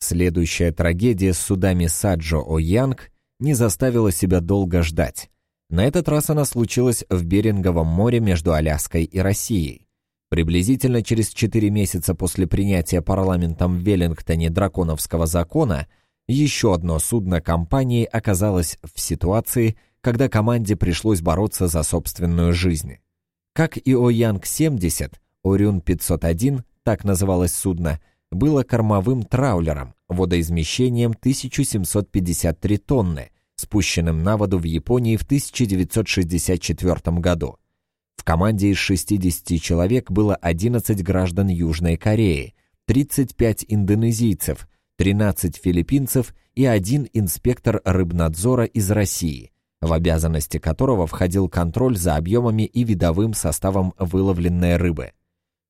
Следующая трагедия с судами Саджо О'Янг не заставила себя долго ждать. На этот раз она случилась в Беринговом море между Аляской и Россией. Приблизительно через 4 месяца после принятия парламентом в Веллингтоне драконовского закона еще одно судно компании оказалось в ситуации, когда команде пришлось бороться за собственную жизнь. Как и О'Янг-70, Орюн-501, так называлось судно, было кормовым траулером, водоизмещением 1753 тонны, спущенным на воду в Японии в 1964 году. В команде из 60 человек было 11 граждан Южной Кореи, 35 индонезийцев, 13 филиппинцев и один инспектор рыбнадзора из России, в обязанности которого входил контроль за объемами и видовым составом выловленной рыбы.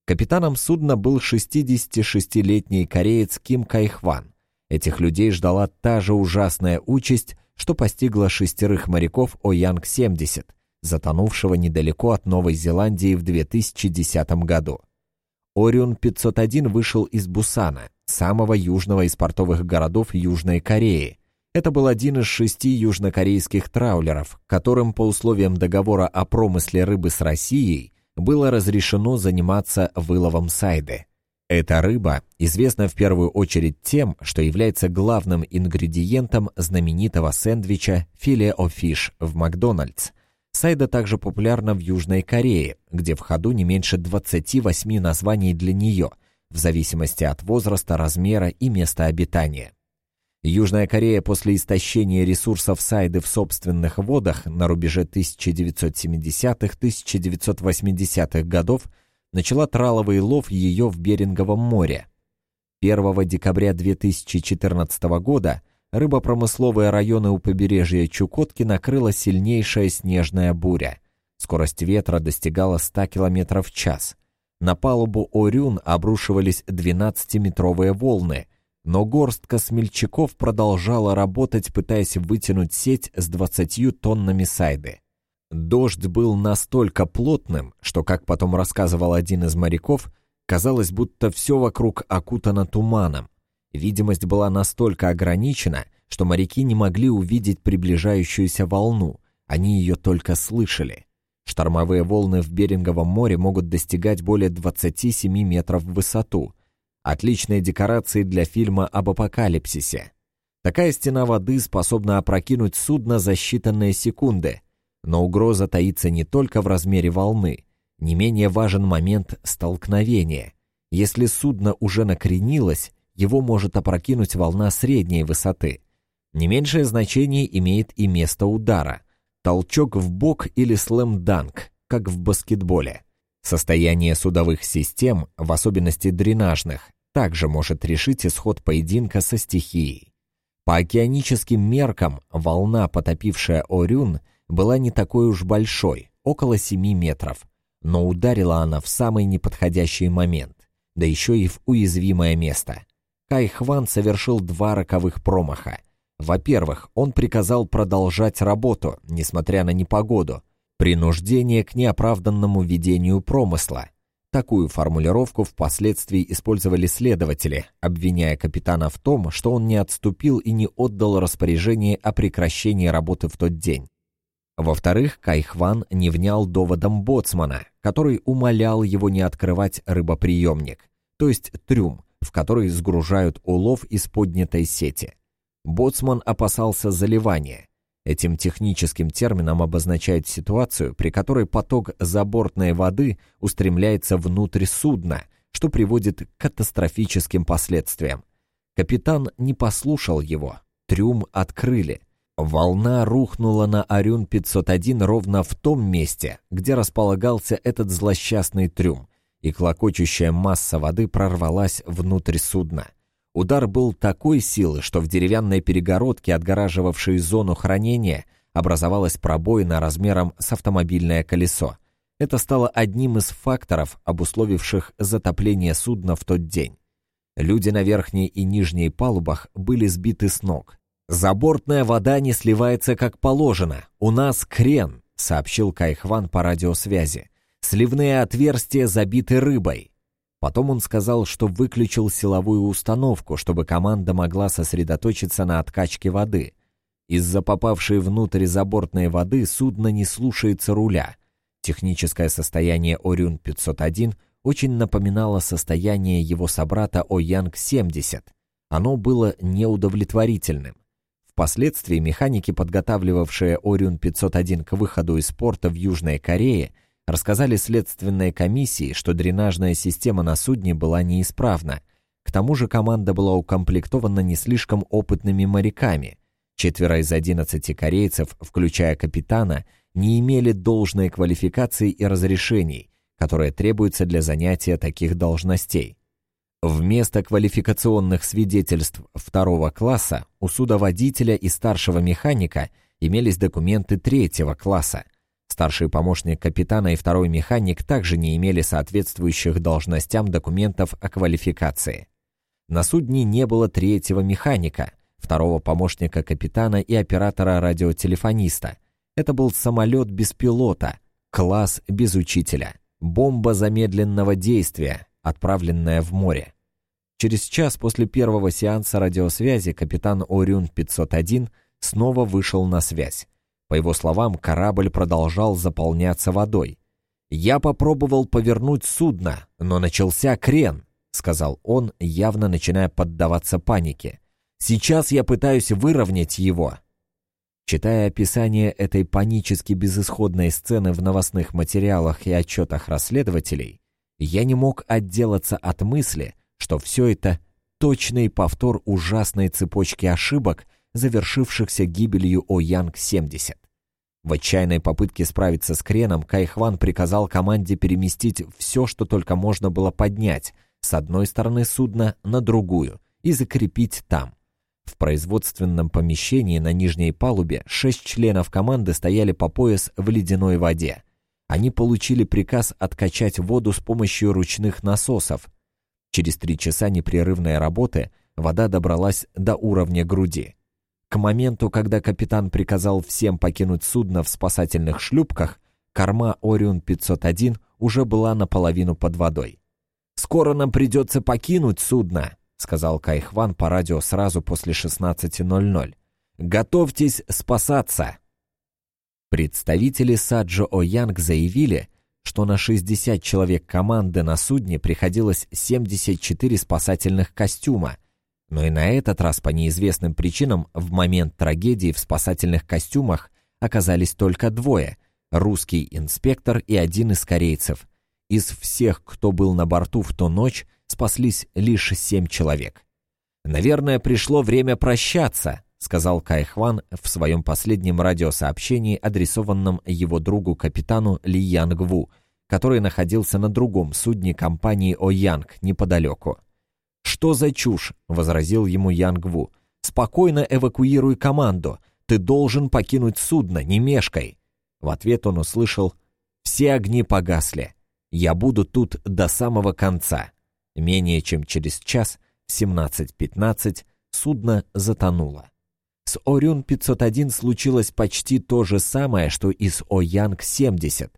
Капитаном судна был 66-летний кореец Ким Кайхван. Этих людей ждала та же ужасная участь, что постигла шестерых моряков Оянг-70, затонувшего недалеко от Новой Зеландии в 2010 году. Орион-501 вышел из Бусана, самого южного из портовых городов Южной Кореи. Это был один из шести южнокорейских траулеров, которым по условиям договора о промысле рыбы с Россией было разрешено заниматься выловом сайды. Эта рыба известна в первую очередь тем, что является главным ингредиентом знаменитого сэндвича «Филе о фиш» в Макдональдс. Сайда также популярна в Южной Корее, где в ходу не меньше 28 названий для нее, в зависимости от возраста, размера и места обитания. Южная Корея после истощения ресурсов Сайды в собственных водах на рубеже 1970-1980-х годов – начала траловый лов ее в Беринговом море. 1 декабря 2014 года рыбопромысловые районы у побережья Чукотки накрыла сильнейшая снежная буря. Скорость ветра достигала 100 км в час. На палубу Орюн обрушивались 12-метровые волны, но горстка смельчаков продолжала работать, пытаясь вытянуть сеть с 20 тоннами сайды. Дождь был настолько плотным, что, как потом рассказывал один из моряков, казалось, будто все вокруг окутано туманом. Видимость была настолько ограничена, что моряки не могли увидеть приближающуюся волну, они ее только слышали. Штормовые волны в Беринговом море могут достигать более 27 метров в высоту. Отличные декорации для фильма об апокалипсисе. Такая стена воды способна опрокинуть судно за считанные секунды – но угроза таится не только в размере волны. Не менее важен момент столкновения. Если судно уже накренилось, его может опрокинуть волна средней высоты. Не меньшее значение имеет и место удара. Толчок в бок или слэм-данк, как в баскетболе. Состояние судовых систем, в особенности дренажных, также может решить исход поединка со стихией. По океаническим меркам волна, потопившая Орюн, была не такой уж большой, около 7 метров, но ударила она в самый неподходящий момент, да еще и в уязвимое место. Кай Хван совершил два роковых промаха. Во-первых, он приказал продолжать работу, несмотря на непогоду, принуждение к неоправданному ведению промысла. Такую формулировку впоследствии использовали следователи, обвиняя капитана в том, что он не отступил и не отдал распоряжение о прекращении работы в тот день. Во-вторых, Кайхван не внял доводом боцмана, который умолял его не открывать рыбоприемник, то есть трюм, в который сгружают улов из поднятой сети. Боцман опасался заливания. Этим техническим термином обозначают ситуацию, при которой поток забортной воды устремляется внутрь судна, что приводит к катастрофическим последствиям. Капитан не послушал его. Трюм открыли, Волна рухнула на Арюн-501 ровно в том месте, где располагался этот злосчастный трюм, и клокочущая масса воды прорвалась внутрь судна. Удар был такой силы, что в деревянной перегородке, отгораживавшей зону хранения, образовалась пробоина размером с автомобильное колесо. Это стало одним из факторов, обусловивших затопление судна в тот день. Люди на верхней и нижней палубах были сбиты с ног. «Забортная вода не сливается как положено. У нас крен», — сообщил Кайхван по радиосвязи. «Сливные отверстия забиты рыбой». Потом он сказал, что выключил силовую установку, чтобы команда могла сосредоточиться на откачке воды. Из-за попавшей внутрь забортной воды судно не слушается руля. Техническое состояние Орюн-501 очень напоминало состояние его собрата Оянг-70. Оно было неудовлетворительным. Впоследствии механики, подготавливавшие Орион-501 к выходу из порта в Южной Корее, рассказали следственной комиссии, что дренажная система на судне была неисправна. К тому же команда была укомплектована не слишком опытными моряками. Четверо из 11 корейцев, включая капитана, не имели должной квалификации и разрешений, которые требуются для занятия таких должностей. Вместо квалификационных свидетельств второго класса у судоводителя и старшего механика имелись документы третьего класса. Старший помощник капитана и второй механик также не имели соответствующих должностям документов о квалификации. На судне не было третьего механика, второго помощника капитана и оператора-радиотелефониста. Это был самолет без пилота, класс без учителя, бомба замедленного действия, отправленная в море. Через час после первого сеанса радиосвязи капитан Орюн-501 снова вышел на связь. По его словам, корабль продолжал заполняться водой. «Я попробовал повернуть судно, но начался крен», — сказал он, явно начиная поддаваться панике. «Сейчас я пытаюсь выровнять его». Читая описание этой панически безысходной сцены в новостных материалах и отчетах расследователей, я не мог отделаться от мысли, что все это точный повтор ужасной цепочки ошибок, завершившихся гибелью О-Янг-70. В отчаянной попытке справиться с креном Кайхван приказал команде переместить все, что только можно было поднять, с одной стороны судна на другую, и закрепить там. В производственном помещении на нижней палубе шесть членов команды стояли по пояс в ледяной воде. Они получили приказ откачать воду с помощью ручных насосов. Через три часа непрерывной работы вода добралась до уровня груди. К моменту, когда капитан приказал всем покинуть судно в спасательных шлюпках, корма Орион-501 уже была наполовину под водой. «Скоро нам придется покинуть судно», — сказал Кайхван по радио сразу после 16.00. «Готовьтесь спасаться!» Представители Саджо О'Янг заявили, что на 60 человек команды на судне приходилось 74 спасательных костюма, но и на этот раз по неизвестным причинам в момент трагедии в спасательных костюмах оказались только двое – русский инспектор и один из корейцев. Из всех, кто был на борту в ту ночь, спаслись лишь семь человек. «Наверное, пришло время прощаться», — сказал Кайхван в своем последнем радиосообщении, адресованном его другу капитану Ли Янгву, который находился на другом судне компании О'Янг неподалеку. «Что за чушь?» — возразил ему Янгву. «Спокойно эвакуируй команду. Ты должен покинуть судно, не мешкай». В ответ он услышал «Все огни погасли. Я буду тут до самого конца». Менее чем через час, в 17.15, судно затонуло. С Орюн-501 случилось почти то же самое, что и с Оянг-70.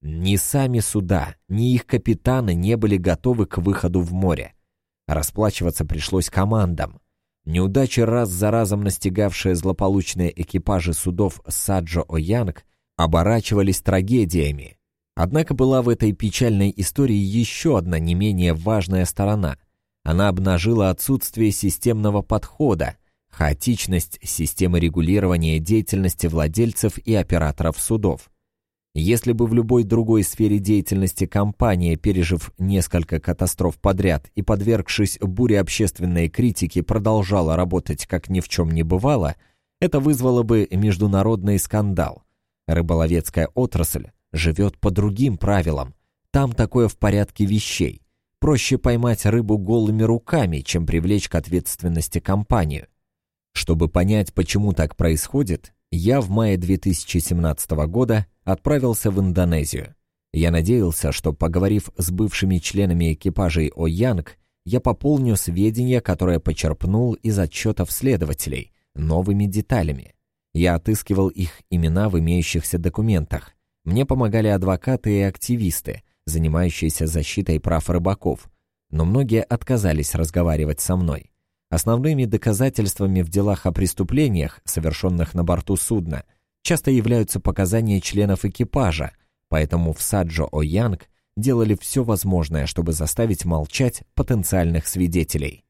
Ни сами суда, ни их капитаны не были готовы к выходу в море. Расплачиваться пришлось командам. Неудачи раз за разом настигавшие злополучные экипажи судов Саджо-Оянг оборачивались трагедиями. Однако была в этой печальной истории еще одна не менее важная сторона. Она обнажила отсутствие системного подхода, хаотичность системы регулирования деятельности владельцев и операторов судов. Если бы в любой другой сфере деятельности компания, пережив несколько катастроф подряд и подвергшись буре общественной критики, продолжала работать как ни в чем не бывало, это вызвало бы международный скандал. Рыболовецкая отрасль живет по другим правилам. Там такое в порядке вещей. Проще поймать рыбу голыми руками, чем привлечь к ответственности компанию. Чтобы понять, почему так происходит, я в мае 2017 года отправился в Индонезию. Я надеялся, что, поговорив с бывшими членами экипажей о Янг, я пополню сведения, которые почерпнул из отчетов следователей, новыми деталями. Я отыскивал их имена в имеющихся документах. Мне помогали адвокаты и активисты, занимающиеся защитой прав рыбаков. но многие отказались разговаривать со мной. Основными доказательствами в делах о преступлениях, совершенных на борту судна, часто являются показания членов экипажа, поэтому в Саджо-О-Янг делали все возможное, чтобы заставить молчать потенциальных свидетелей.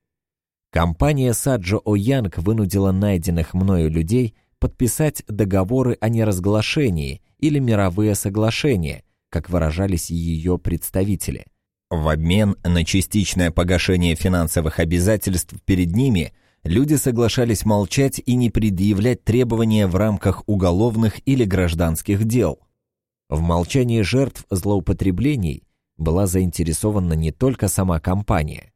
Компания Саджо-О-Янг вынудила найденных мною людей подписать договоры о неразглашении или мировые соглашения, как выражались ее представители. В обмен на частичное погашение финансовых обязательств перед ними люди соглашались молчать и не предъявлять требования в рамках уголовных или гражданских дел. В молчании жертв злоупотреблений была заинтересована не только сама компания.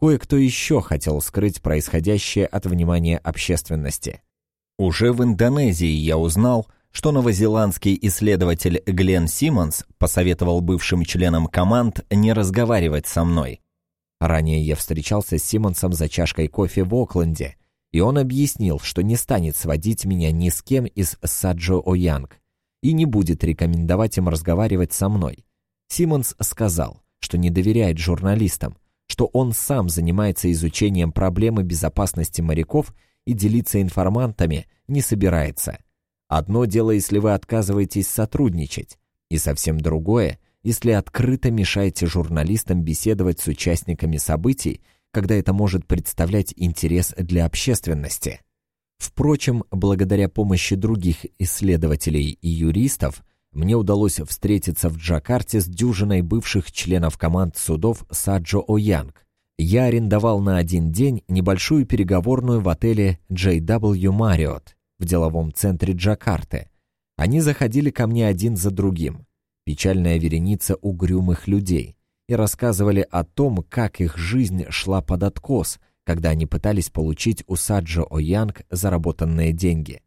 Кое-кто еще хотел скрыть происходящее от внимания общественности. Уже в Индонезии я узнал, что новозеландский исследователь Глен Симмонс посоветовал бывшим членам команд не разговаривать со мной. Ранее я встречался с Симмонсом за чашкой кофе в Окленде, и он объяснил, что не станет сводить меня ни с кем из Саджо О'Янг и не будет рекомендовать им разговаривать со мной. Симмонс сказал, что не доверяет журналистам, что он сам занимается изучением проблемы безопасности моряков и делиться информантами не собирается – Одно дело, если вы отказываетесь сотрудничать, и совсем другое, если открыто мешаете журналистам беседовать с участниками событий, когда это может представлять интерес для общественности. Впрочем, благодаря помощи других исследователей и юристов, мне удалось встретиться в Джакарте с дюжиной бывших членов команд судов Саджо О'Янг. Я арендовал на один день небольшую переговорную в отеле JW Marriott в деловом центре Джакарты. Они заходили ко мне один за другим, печальная вереница угрюмых людей, и рассказывали о том, как их жизнь шла под откос, когда они пытались получить у Саджо О'Янг заработанные деньги.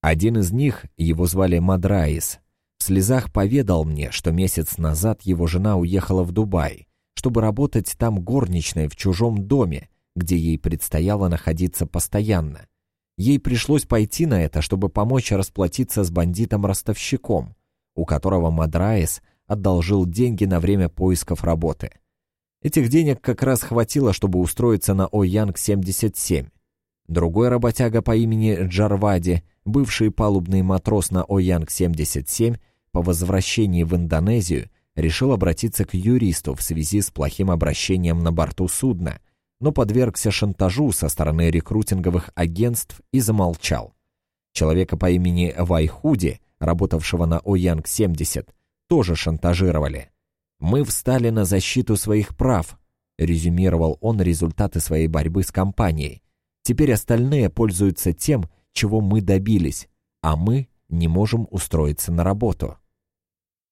Один из них, его звали Мадраис, в слезах поведал мне, что месяц назад его жена уехала в Дубай, чтобы работать там горничной в чужом доме, где ей предстояло находиться постоянно. Ей пришлось пойти на это, чтобы помочь расплатиться с бандитом-ростовщиком, у которого Мадраис одолжил деньги на время поисков работы. Этих денег как раз хватило, чтобы устроиться на О'Янг-77. Другой работяга по имени Джарвади, бывший палубный матрос на О'Янг-77, по возвращении в Индонезию решил обратиться к юристу в связи с плохим обращением на борту судна – но подвергся шантажу со стороны рекрутинговых агентств и замолчал. Человека по имени Вайхуди, работавшего на Оянг-70, тоже шантажировали. «Мы встали на защиту своих прав», — резюмировал он результаты своей борьбы с компанией. «Теперь остальные пользуются тем, чего мы добились, а мы не можем устроиться на работу».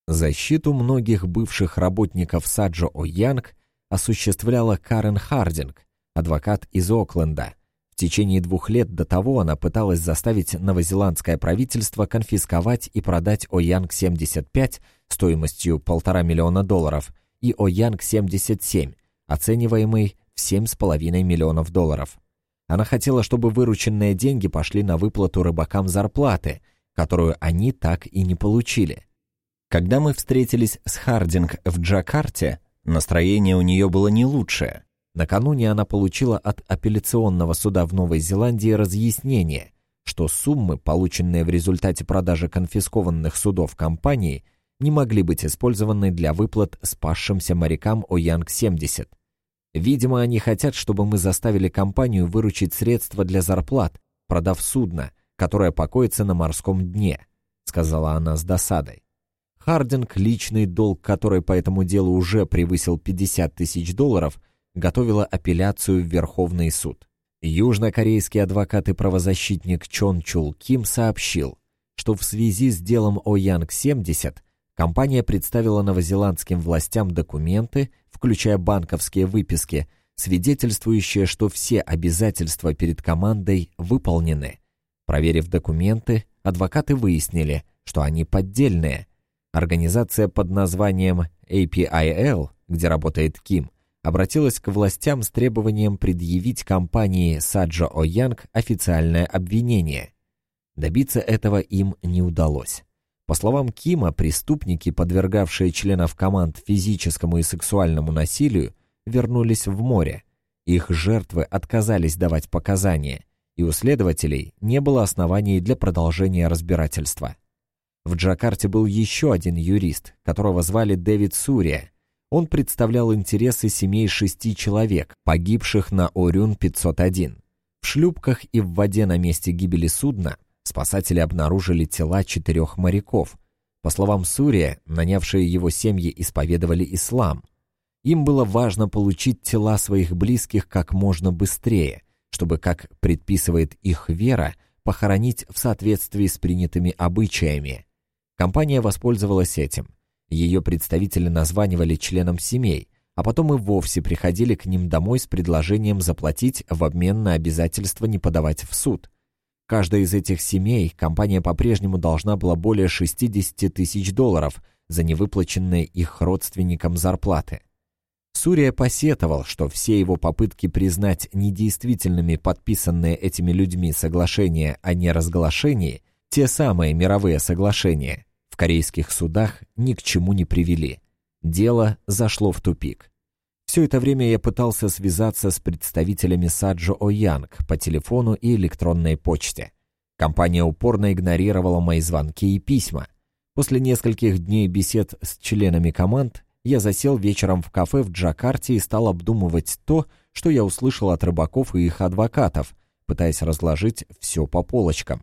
Защиту многих бывших работников Саджо О'Янг осуществляла Карен Хардинг, адвокат из Окленда. В течение двух лет до того она пыталась заставить новозеландское правительство конфисковать и продать О'Янг-75 стоимостью полтора миллиона долларов и О'Янг-77, оцениваемый в 7,5 миллионов долларов. Она хотела, чтобы вырученные деньги пошли на выплату рыбакам зарплаты, которую они так и не получили. Когда мы встретились с Хардинг в Джакарте, Настроение у нее было не лучшее. Накануне она получила от апелляционного суда в Новой Зеландии разъяснение, что суммы, полученные в результате продажи конфискованных судов компании, не могли быть использованы для выплат спасшимся морякам О'Янг-70. Видимо, они хотят, чтобы мы заставили компанию выручить средства для зарплат, продав судно, которое покоится на морском дне, сказала она с досадой. Хардинг, личный долг которой по этому делу уже превысил 50 тысяч долларов, готовила апелляцию в Верховный суд. Южнокорейский адвокат и правозащитник Чон Чул Ким сообщил, что в связи с делом о Янг-70 компания представила новозеландским властям документы, включая банковские выписки, свидетельствующие, что все обязательства перед командой выполнены. Проверив документы, адвокаты выяснили, что они поддельные, Организация под названием APIL, где работает Ким, обратилась к властям с требованием предъявить компании Саджа О'Янг официальное обвинение. Добиться этого им не удалось. По словам Кима, преступники, подвергавшие членов команд физическому и сексуальному насилию, вернулись в море. Их жертвы отказались давать показания, и у следователей не было оснований для продолжения разбирательства. В Джакарте был еще один юрист, которого звали Дэвид Сурия. Он представлял интересы семей шести человек, погибших на Орюн-501. В шлюпках и в воде на месте гибели судна спасатели обнаружили тела четырех моряков. По словам Сурия, нанявшие его семьи исповедовали ислам. Им было важно получить тела своих близких как можно быстрее, чтобы, как предписывает их вера, похоронить в соответствии с принятыми обычаями. Компания воспользовалась этим. Ее представители названивали членам семей, а потом и вовсе приходили к ним домой с предложением заплатить в обмен на обязательство не подавать в суд. Каждая из этих семей компания по-прежнему должна была более 60 тысяч долларов за невыплаченные их родственникам зарплаты. Сурия посетовал, что все его попытки признать недействительными подписанные этими людьми соглашения о неразглашении, те самые мировые соглашения, корейских судах ни к чему не привели. Дело зашло в тупик. Все это время я пытался связаться с представителями Саджо О'Янг по телефону и электронной почте. Компания упорно игнорировала мои звонки и письма. После нескольких дней бесед с членами команд я засел вечером в кафе в Джакарте и стал обдумывать то, что я услышал от рыбаков и их адвокатов, пытаясь разложить все по полочкам.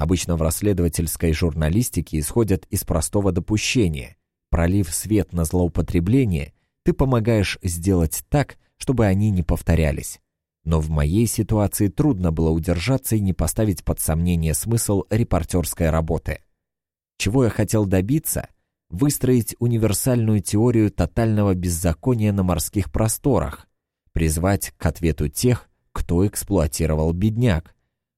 Обычно в расследовательской журналистике исходят из простого допущения. Пролив свет на злоупотребление, ты помогаешь сделать так, чтобы они не повторялись. Но в моей ситуации трудно было удержаться и не поставить под сомнение смысл репортерской работы. Чего я хотел добиться? Выстроить универсальную теорию тотального беззакония на морских просторах, призвать к ответу тех, кто эксплуатировал бедняк.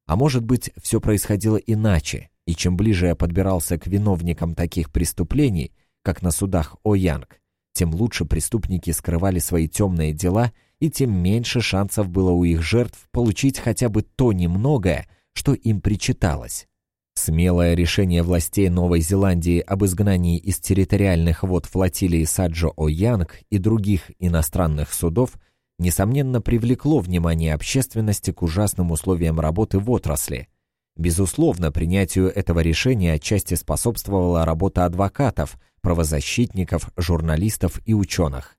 А может быть, все происходило иначе, и чем ближе я подбирался к виновникам таких преступлений, как на судах О-Янг, тем лучше преступники скрывали свои темные дела, и тем меньше шансов было у их жертв получить хотя бы то немногое, что им причиталось. Смелое решение властей Новой Зеландии об изгнании из территориальных вод флотилии Саджо-О-Янг и других иностранных судов несомненно привлекло внимание общественности к ужасным условиям работы в отрасли. Безусловно, принятию этого решения отчасти способствовала работа адвокатов – правозащитников, журналистов и ученых.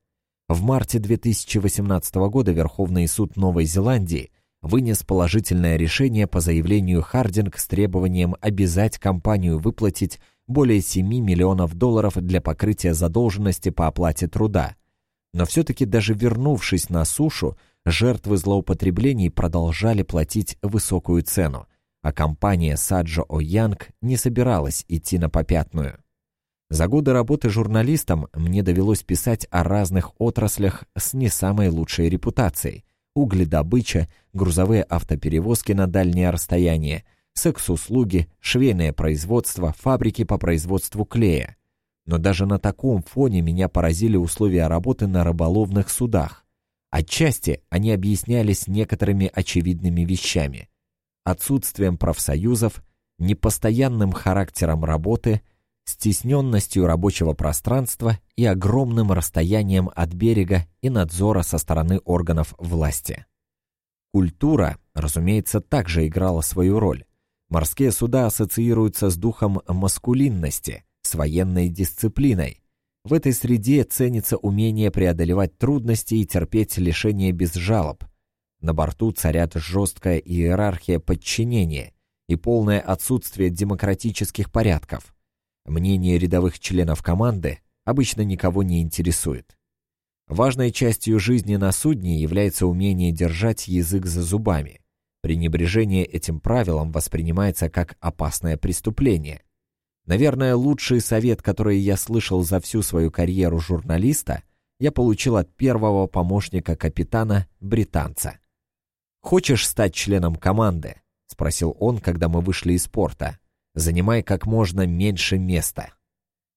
В марте 2018 года Верховный суд Новой Зеландии вынес положительное решение по заявлению Хардинг с требованием обязать компанию выплатить более 7 миллионов долларов для покрытия задолженности по оплате труда. Но все-таки даже вернувшись на сушу, жертвы злоупотреблений продолжали платить высокую цену, а компания Саджо О'Янг не собиралась идти на попятную. За годы работы журналистом мне довелось писать о разных отраслях с не самой лучшей репутацией. Угледобыча, грузовые автоперевозки на дальние расстояния, секс-услуги, швейное производство, фабрики по производству клея. Но даже на таком фоне меня поразили условия работы на рыболовных судах. Отчасти они объяснялись некоторыми очевидными вещами. Отсутствием профсоюзов, непостоянным характером работы – стесненностью рабочего пространства и огромным расстоянием от берега и надзора со стороны органов власти. Культура, разумеется, также играла свою роль. Морские суда ассоциируются с духом маскулинности, военной дисциплиной. В этой среде ценится умение преодолевать трудности и терпеть лишения без жалоб. На борту царят жесткая иерархия подчинения и полное отсутствие демократических порядков. Мнение рядовых членов команды обычно никого не интересует. Важной частью жизни на судне является умение держать язык за зубами. Пренебрежение этим правилом воспринимается как опасное преступление. Наверное, лучший совет, который я слышал за всю свою карьеру журналиста, я получил от первого помощника капитана, британца. «Хочешь стать членом команды?» — спросил он, когда мы вышли из порта занимай как можно меньше места.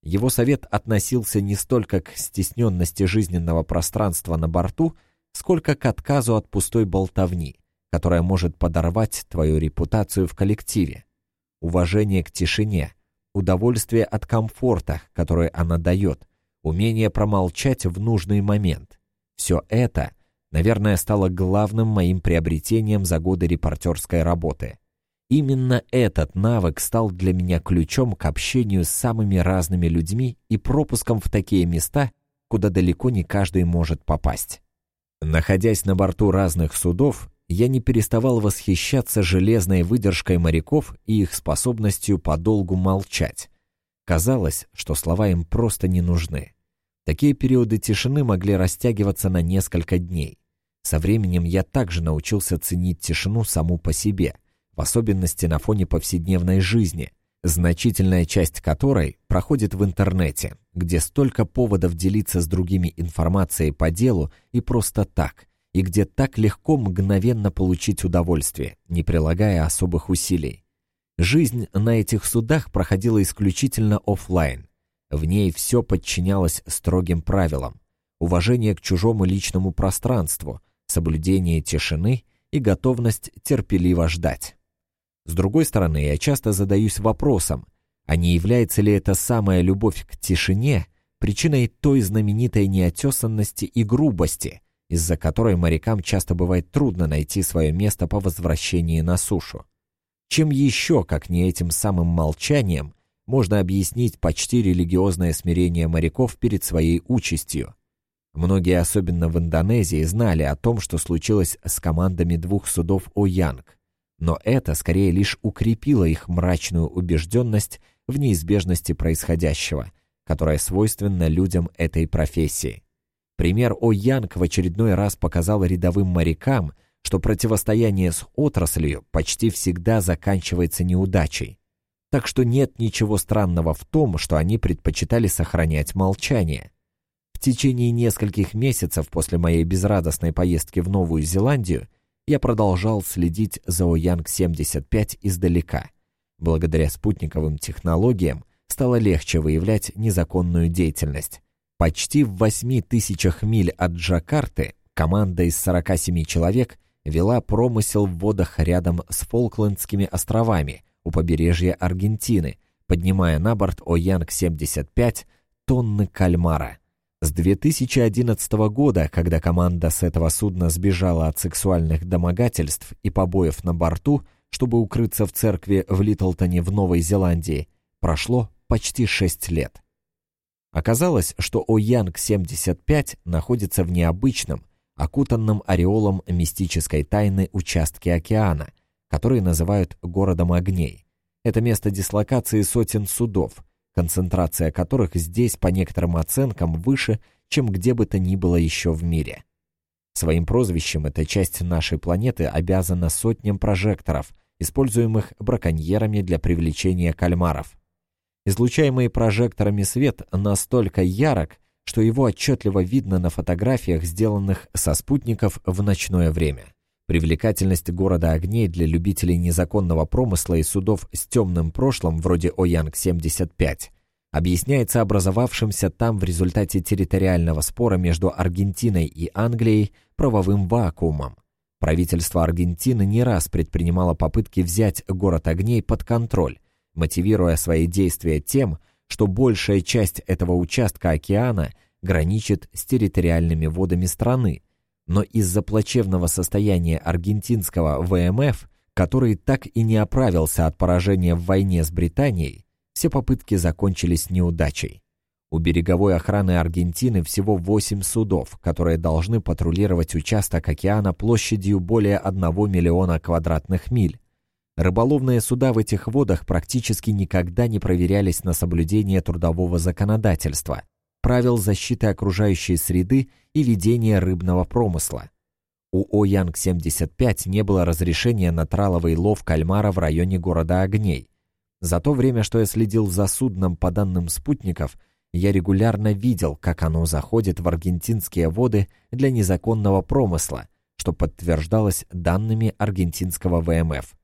Его совет относился не столько к стесненности жизненного пространства на борту, сколько к отказу от пустой болтовни, которая может подорвать твою репутацию в коллективе. Уважение к тишине, удовольствие от комфорта, которое она дает, умение промолчать в нужный момент. Все это, наверное, стало главным моим приобретением за годы репортерской работы. Именно этот навык стал для меня ключом к общению с самыми разными людьми и пропуском в такие места, куда далеко не каждый может попасть. Находясь на борту разных судов, я не переставал восхищаться железной выдержкой моряков и их способностью подолгу молчать. Казалось, что слова им просто не нужны. Такие периоды тишины могли растягиваться на несколько дней. Со временем я также научился ценить тишину саму по себе, в особенности на фоне повседневной жизни, значительная часть которой проходит в интернете, где столько поводов делиться с другими информацией по делу и просто так, и где так легко мгновенно получить удовольствие, не прилагая особых усилий. Жизнь на этих судах проходила исключительно офлайн. В ней все подчинялось строгим правилам. Уважение к чужому личному пространству, соблюдение тишины и готовность терпеливо ждать. С другой стороны, я часто задаюсь вопросом, а не является ли эта самая любовь к тишине причиной той знаменитой неотесанности и грубости, из-за которой морякам часто бывает трудно найти свое место по возвращении на сушу? Чем еще, как не этим самым молчанием, можно объяснить почти религиозное смирение моряков перед своей участью? Многие, особенно в Индонезии, знали о том, что случилось с командами двух судов «Оянг», но это скорее лишь укрепило их мрачную убежденность в неизбежности происходящего, которая свойственна людям этой профессии. Пример О Янг в очередной раз показал рядовым морякам, что противостояние с отраслью почти всегда заканчивается неудачей. Так что нет ничего странного в том, что они предпочитали сохранять молчание. В течение нескольких месяцев после моей безрадостной поездки в Новую Зеландию я продолжал следить за Оянг-75 издалека. Благодаря спутниковым технологиям стало легче выявлять незаконную деятельность. Почти в 8 тысячах миль от Джакарты команда из 47 человек вела промысел в водах рядом с Фолклендскими островами у побережья Аргентины, поднимая на борт Оянг-75 тонны кальмара – с 2011 года, когда команда с этого судна сбежала от сексуальных домогательств и побоев на борту, чтобы укрыться в церкви в Литлтоне в Новой Зеландии, прошло почти 6 лет. Оказалось, что Оянг-75 находится в необычном, окутанном ореолом мистической тайны участке океана, который называют «городом огней». Это место дислокации сотен судов – концентрация которых здесь, по некоторым оценкам, выше, чем где бы то ни было еще в мире. Своим прозвищем эта часть нашей планеты обязана сотням прожекторов, используемых браконьерами для привлечения кальмаров. Излучаемый прожекторами свет настолько ярок, что его отчетливо видно на фотографиях, сделанных со спутников в ночное время. Привлекательность города огней для любителей незаконного промысла и судов с темным прошлым, вроде Оянг-75, объясняется образовавшимся там в результате территориального спора между Аргентиной и Англией правовым вакуумом. Правительство Аргентины не раз предпринимало попытки взять город огней под контроль, мотивируя свои действия тем, что большая часть этого участка океана граничит с территориальными водами страны, но из-за плачевного состояния аргентинского ВМФ, который так и не оправился от поражения в войне с Британией, все попытки закончились неудачей. У береговой охраны Аргентины всего 8 судов, которые должны патрулировать участок океана площадью более 1 миллиона квадратных миль. Рыболовные суда в этих водах практически никогда не проверялись на соблюдение трудового законодательства – правил защиты окружающей среды и ведения рыбного промысла. У Оянг-75 не было разрешения на траловый лов кальмара в районе города Огней. За то время, что я следил за судном по данным спутников, я регулярно видел, как оно заходит в аргентинские воды для незаконного промысла, что подтверждалось данными аргентинского ВМФ.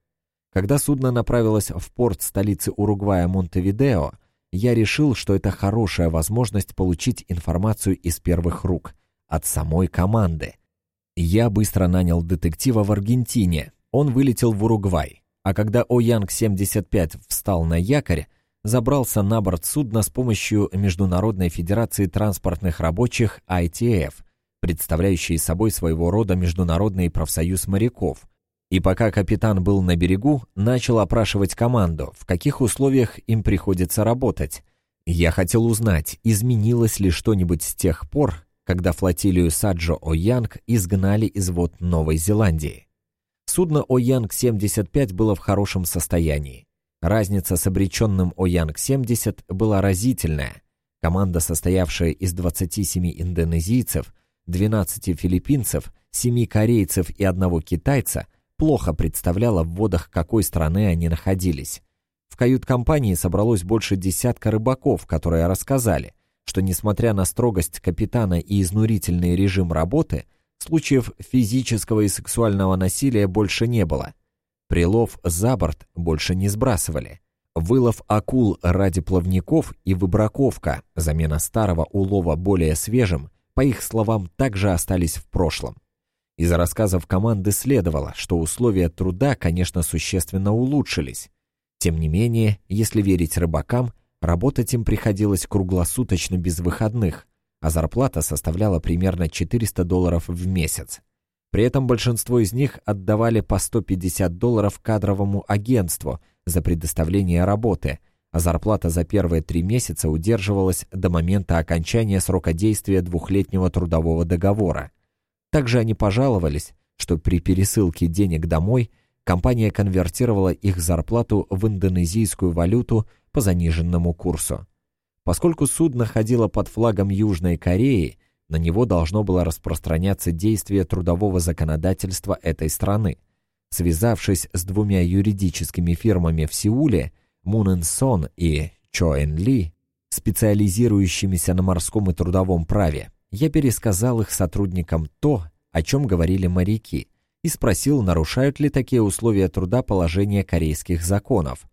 Когда судно направилось в порт столицы Уругвая Монтевидео, я решил, что это хорошая возможность получить информацию из первых рук, от самой команды. Я быстро нанял детектива в Аргентине, он вылетел в Уругвай, а когда Оянг-75 встал на якорь, забрался на борт судна с помощью Международной Федерации транспортных рабочих ITF, представляющие собой своего рода международный профсоюз моряков. И пока капитан был на берегу, начал опрашивать команду, в каких условиях им приходится работать. Я хотел узнать, изменилось ли что-нибудь с тех пор, когда флотилию Саджо О'Янг изгнали из вод Новой Зеландии. Судно О'Янг-75 было в хорошем состоянии. Разница с обреченным О'Янг-70 была разительная. Команда, состоявшая из 27 индонезийцев, 12 филиппинцев, 7 корейцев и одного китайца, плохо представляла в водах какой страны они находились. В кают-компании собралось больше десятка рыбаков, которые рассказали, что, несмотря на строгость капитана и изнурительный режим работы, случаев физического и сексуального насилия больше не было – Прилов за борт больше не сбрасывали. Вылов акул ради плавников и выбраковка, замена старого улова более свежим, по их словам, также остались в прошлом. Из рассказов команды следовало, что условия труда, конечно, существенно улучшились. Тем не менее, если верить рыбакам, работать им приходилось круглосуточно без выходных, а зарплата составляла примерно 400 долларов в месяц. При этом большинство из них отдавали по 150 долларов кадровому агентству за предоставление работы, а зарплата за первые три месяца удерживалась до момента окончания срока действия двухлетнего трудового договора. Также они пожаловались, что при пересылке денег домой компания конвертировала их зарплату в индонезийскую валюту по заниженному курсу. Поскольку судно ходило под флагом Южной Кореи, на него должно было распространяться действие трудового законодательства этой страны. Связавшись с двумя юридическими фирмами в Сеуле, Мун Сон и Чо Эн Ли, специализирующимися на морском и трудовом праве, я пересказал их сотрудникам то, о чем говорили моряки, и спросил, нарушают ли такие условия труда положения корейских законов.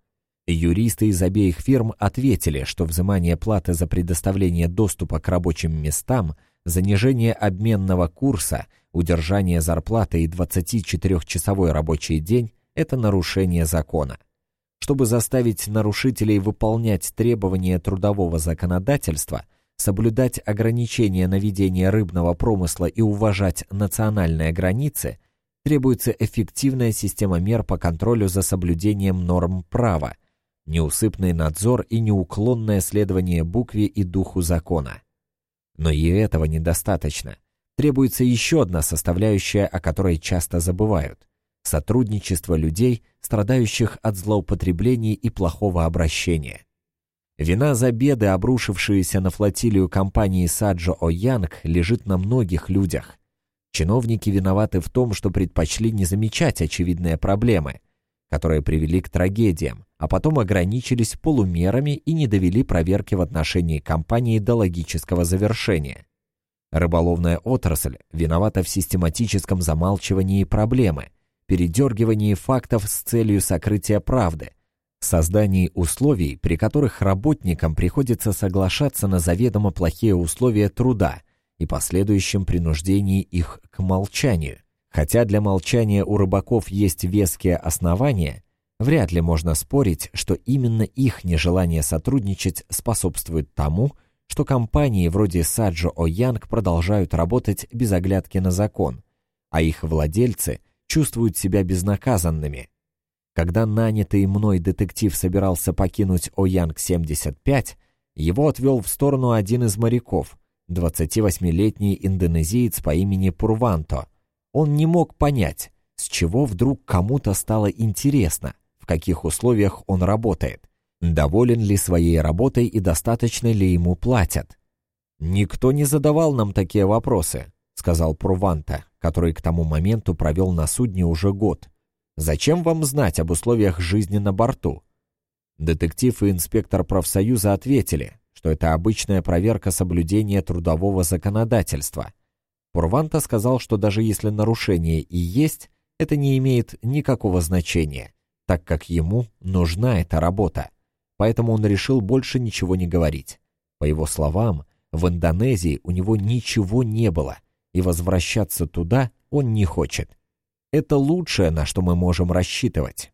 Юристы из обеих фирм ответили, что взимание платы за предоставление доступа к рабочим местам – занижение обменного курса, удержание зарплаты и 24-часовой рабочий день – это нарушение закона. Чтобы заставить нарушителей выполнять требования трудового законодательства, соблюдать ограничения на ведение рыбного промысла и уважать национальные границы, требуется эффективная система мер по контролю за соблюдением норм права, неусыпный надзор и неуклонное следование букве и духу закона. Но и этого недостаточно. Требуется еще одна составляющая, о которой часто забывают – сотрудничество людей, страдающих от злоупотреблений и плохого обращения. Вина за беды, обрушившиеся на флотилию компании Саджо О'Янг, лежит на многих людях. Чиновники виноваты в том, что предпочли не замечать очевидные проблемы, которые привели к трагедиям, а потом ограничились полумерами и не довели проверки в отношении компании до логического завершения. Рыболовная отрасль виновата в систематическом замалчивании проблемы, передергивании фактов с целью сокрытия правды, создании условий, при которых работникам приходится соглашаться на заведомо плохие условия труда и последующем принуждении их к молчанию. Хотя для молчания у рыбаков есть веские основания – Вряд ли можно спорить, что именно их нежелание сотрудничать способствует тому, что компании вроде Саджо О'Янг продолжают работать без оглядки на закон, а их владельцы чувствуют себя безнаказанными. Когда нанятый мной детектив собирался покинуть О'Янг-75, его отвел в сторону один из моряков, 28-летний индонезиец по имени Пурванто. Он не мог понять, с чего вдруг кому-то стало интересно, каких условиях он работает, доволен ли своей работой и достаточно ли ему платят. «Никто не задавал нам такие вопросы», — сказал Пруванта, который к тому моменту провел на судне уже год. «Зачем вам знать об условиях жизни на борту?» Детектив и инспектор профсоюза ответили, что это обычная проверка соблюдения трудового законодательства. Пурванта сказал, что даже если нарушение и есть, это не имеет никакого значения, так как ему нужна эта работа. Поэтому он решил больше ничего не говорить. По его словам, в Индонезии у него ничего не было, и возвращаться туда он не хочет. Это лучшее, на что мы можем рассчитывать.